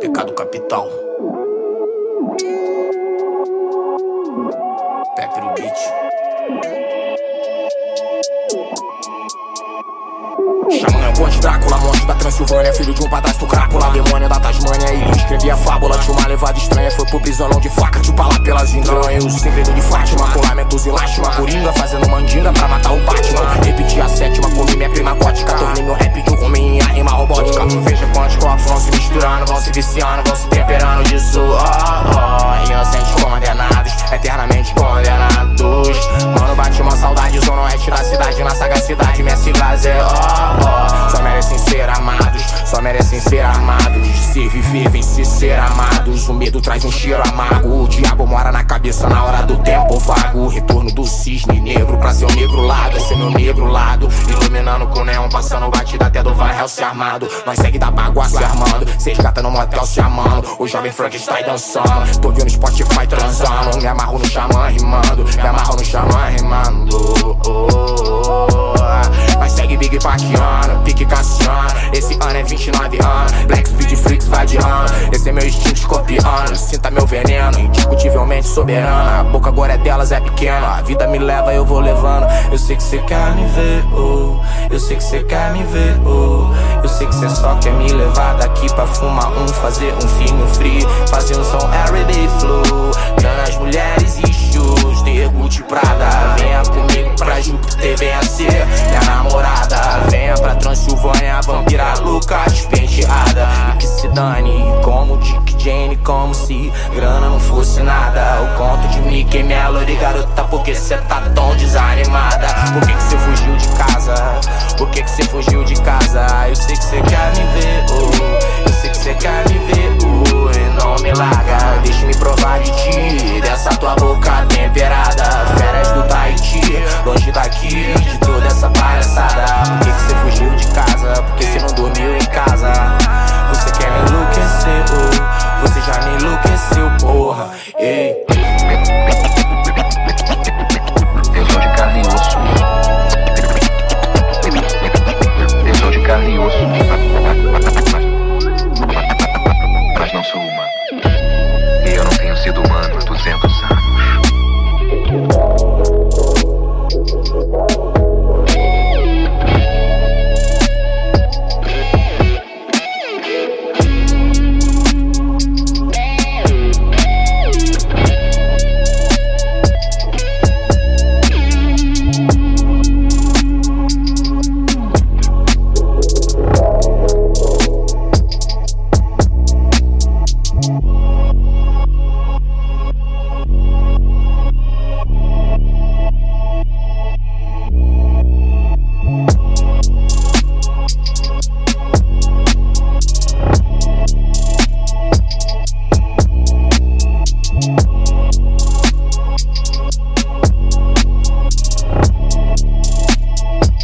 Pecado capital. Pepper o beat. Xamã é o Drácula, monstro da Transilvânia Filho de um padrasto crápula, demônio da Tasmânia Ele escrevia uma levada estranha Foi pro prisionão de faca, de lá pelas entranhas. O segredo de Fátima, com lamentos e lástima Coringa fazendo mandinga pra matar o Batman. Repetir a sétima, comi minha prima gótica Tornei meu rap eu comi em rima robótica. Veja quantos corpos vão se misturando Vão se viciando, vão se temperando disso oh, oh, Inocentes condenados, eternamente condenados. Mano, bate uma saudade, zona oeste da cidade Na sagacidade, minha siglas é oh, oh Só merecem ser amados, só merecem ser armados. Se vivem se ser amados na cabeça na hora do tempo vago. Retorno do cisne negro pra seu negro lado. Esse é meu negro lado. Iluminando com neon, passando batida até do Van se armado Nós segue da bagua se armando. Cês gata no motel se amando O jovem Frankenstein dançando. Tô vendo Spotify transando. Me amarro no xamã rimando. Me amarro no xamã rimando. Oh. Nós segue Big Paquiano, Pique Cassiano Esse ano é 29 anos. Black Speed Freaks vai de ano meu instinto escorpiano. Sinta meu veneno, indiscutivelmente soberano A boca agora é delas, é pequena. A vida me leva, eu vou levando. Eu sei que cê quer me ver, oh. Eu sei que cê quer me ver, oh. Eu sei que cê só quer me levar daqui pra fumar um Fazer um filme free. Fazer um som everyday flow. As mulheres e shoes. Nego de Prada Venha comigo pra Júpiter, venha ser minha namorada. Venha pra Transilvânia, vampira louca, despenteada. E que se dane, se grana não fosse nada. O conto de Mickey, minha loira garota, porque cê tá tão desanimada